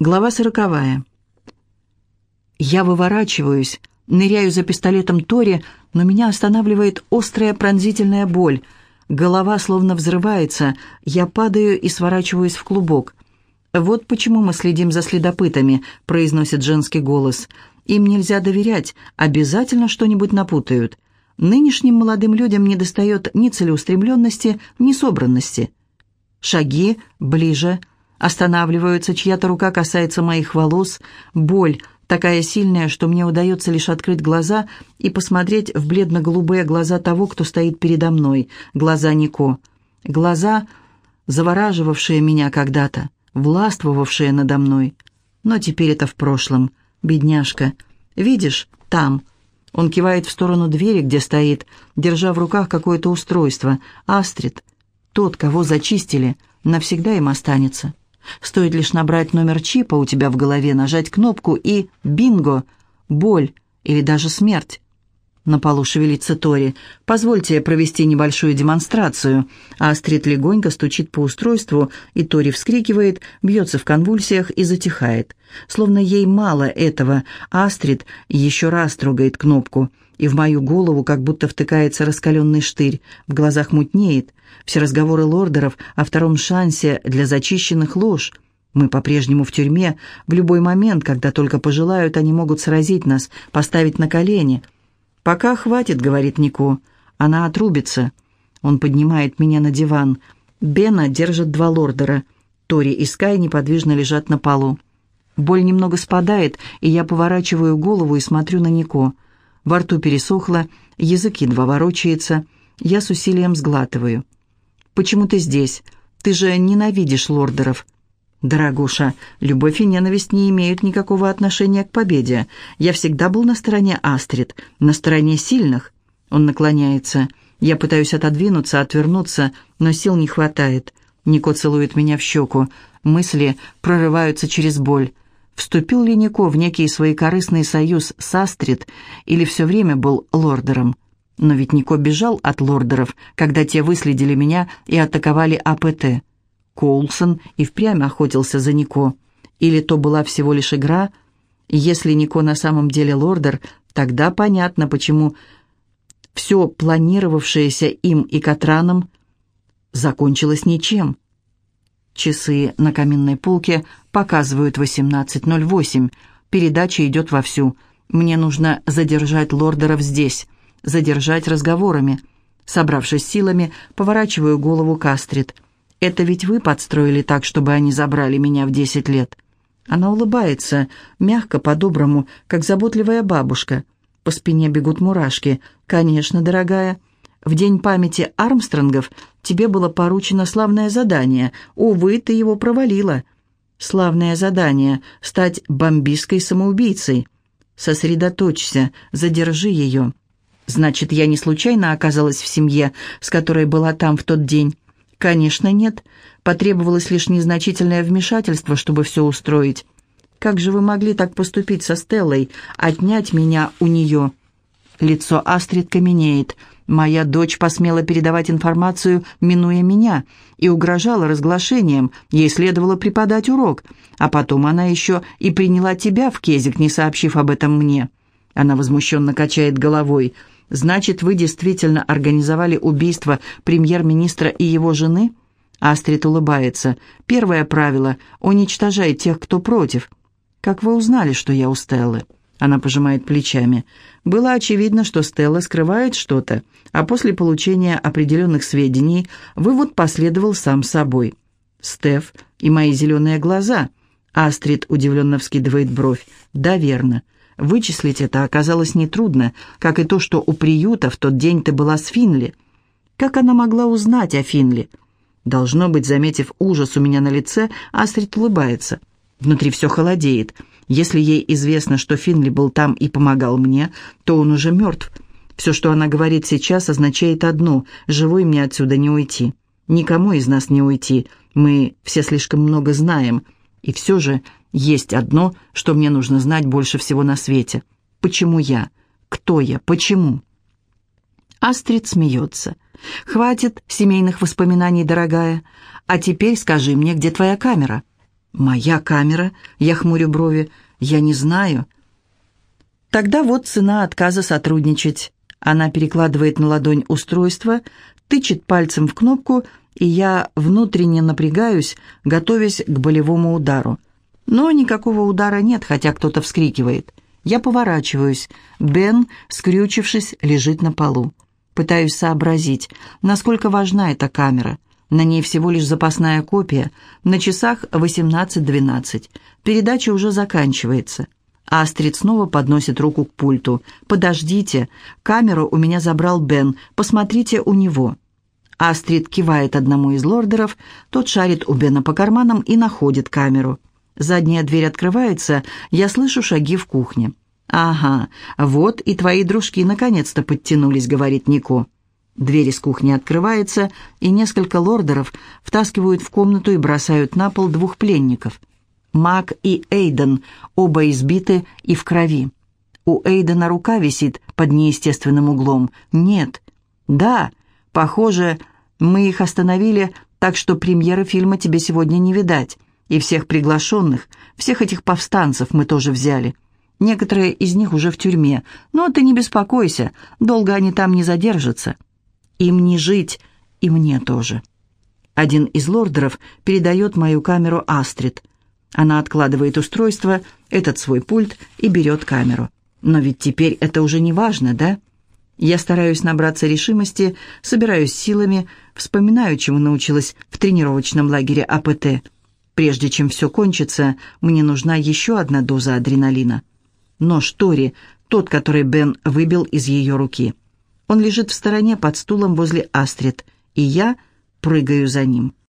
Глава сороковая. Я выворачиваюсь, ныряю за пистолетом Тори, но меня останавливает острая пронзительная боль. Голова словно взрывается, я падаю и сворачиваюсь в клубок. «Вот почему мы следим за следопытами», — произносит женский голос. «Им нельзя доверять, обязательно что-нибудь напутают. Нынешним молодым людям не достает ни целеустремленности, ни собранности». Шаги ближе — Останавливаются, чья-то рука касается моих волос. Боль такая сильная, что мне удается лишь открыть глаза и посмотреть в бледно-голубые глаза того, кто стоит передо мной. Глаза Нико. Глаза, завораживавшие меня когда-то, властвовавшие надо мной. Но теперь это в прошлом. Бедняжка. Видишь, там. Он кивает в сторону двери, где стоит, держа в руках какое-то устройство. Астрид. Тот, кого зачистили, навсегда им останется. Стоит лишь набрать номер чипа у тебя в голове, нажать кнопку и бинго, боль или даже смерть. На полу шевелится Тори. «Позвольте провести небольшую демонстрацию». Астрид легонько стучит по устройству, и Тори вскрикивает, бьется в конвульсиях и затихает. Словно ей мало этого, Астрид еще раз трогает кнопку, и в мою голову как будто втыкается раскаленный штырь, в глазах мутнеет. Все разговоры лордеров о втором шансе для зачищенных ложь. Мы по-прежнему в тюрьме. В любой момент, когда только пожелают, они могут сразить нас, поставить на колени. «Пока хватит», — говорит Нико. «Она отрубится». Он поднимает меня на диван. Бена держит два лордера. Тори и Скай неподвижно лежат на полу. Боль немного спадает, и я поворачиваю голову и смотрю на Нико. Во рту пересохло, язык едва ворочается. Я с усилием сглатываю. Почему ты здесь? Ты же ненавидишь лордеров». «Дорогуша, любовь и ненависть не имеют никакого отношения к победе. Я всегда был на стороне Астрид, на стороне сильных». Он наклоняется. Я пытаюсь отодвинуться, отвернуться, но сил не хватает. Нико целует меня в щеку. Мысли прорываются через боль. Вступил ли Нико в некий свой корыстный союз с Астрид или все время был лордером? Но ведь Нико бежал от лордеров, когда те выследили меня и атаковали АПТ. Коулсон и впрямь охотился за Нико. Или то была всего лишь игра? Если Нико на самом деле лордер, тогда понятно, почему все планировавшееся им и Катраном закончилось ничем. Часы на каминной полке показывают 18.08. Передача идет вовсю. Мне нужно задержать лордеров здесь задержать разговорами. Собравшись силами, поворачиваю голову к Астрид. «Это ведь вы подстроили так, чтобы они забрали меня в десять лет?» Она улыбается, мягко, по-доброму, как заботливая бабушка. По спине бегут мурашки. «Конечно, дорогая. В день памяти Армстронгов тебе было поручено славное задание. Увы, ты его провалила. Славное задание — стать бомбистской самоубийцей. Сосредоточься, задержи ее». Значит, я не случайно оказалась в семье, с которой была там в тот день? Конечно, нет. Потребовалось лишь незначительное вмешательство, чтобы все устроить. Как же вы могли так поступить со Стеллой, отнять меня у нее? Лицо Астрид каменеет. Моя дочь посмела передавать информацию, минуя меня, и угрожала разглашением. Ей следовало преподать урок. А потом она еще и приняла тебя в кезик, не сообщив об этом мне. Она возмущенно качает головой. Значит, вы действительно организовали убийство премьер-министра и его жены? Астрид улыбается. Первое правило – уничтожай тех, кто против. Как вы узнали, что я у Стеллы? Она пожимает плечами. Было очевидно, что Стелла скрывает что-то, а после получения определенных сведений вывод последовал сам собой. Стеф и мои зеленые глаза. Астрид удивленно вскидывает бровь. Да, верно. Вычислить это оказалось нетрудно, как и то, что у приюта в тот день ты была с Финли. Как она могла узнать о Финли? Должно быть, заметив ужас у меня на лице, Астрид улыбается. Внутри все холодеет. Если ей известно, что Финли был там и помогал мне, то он уже мертв. Все, что она говорит сейчас, означает одно — живой мне отсюда не уйти. Никому из нас не уйти. Мы все слишком много знаем. И все же есть одно, что мне нужно знать больше всего на свете. Почему я? Кто я? Почему? Астрид смеется. «Хватит семейных воспоминаний, дорогая. А теперь скажи мне, где твоя камера?» «Моя камера?» Я хмурю брови. «Я не знаю». Тогда вот цена отказа сотрудничать. Она перекладывает на ладонь устройство, тычет пальцем в кнопку, и я внутренне напрягаюсь, готовясь к болевому удару. Но никакого удара нет, хотя кто-то вскрикивает. Я поворачиваюсь. Бен, скрючившись, лежит на полу. Пытаюсь сообразить, насколько важна эта камера. На ней всего лишь запасная копия. На часах 18.12. Передача уже заканчивается. Астрид снова подносит руку к пульту. «Подождите, камеру у меня забрал Бен. Посмотрите у него». Астрид кивает одному из лордеров, тот шарит у Бена по карманам и находит камеру. Задняя дверь открывается, я слышу шаги в кухне. «Ага, вот и твои дружки наконец-то подтянулись», — говорит Нико. Дверь из кухни открывается, и несколько лордеров втаскивают в комнату и бросают на пол двух пленников. Мак и Эйден, оба избиты и в крови. У Эйдена рука висит под неестественным углом. Нет. Да, похоже, мы их остановили, так что премьеры фильма тебе сегодня не видать. И всех приглашенных, всех этих повстанцев мы тоже взяли. Некоторые из них уже в тюрьме, но ты не беспокойся, долго они там не задержатся. Им не жить, и мне тоже. Один из лордеров передает мою камеру Астрид. Она откладывает устройство, этот свой пульт и берет камеру. Но ведь теперь это уже не важно, да? Я стараюсь набраться решимости, собираюсь силами, вспоминаю, чему научилась в тренировочном лагере АПТ. Прежде чем все кончится, мне нужна еще одна доза адреналина. Нож Тори, тот, который Бен выбил из ее руки. Он лежит в стороне под стулом возле Астрид, и я прыгаю за ним.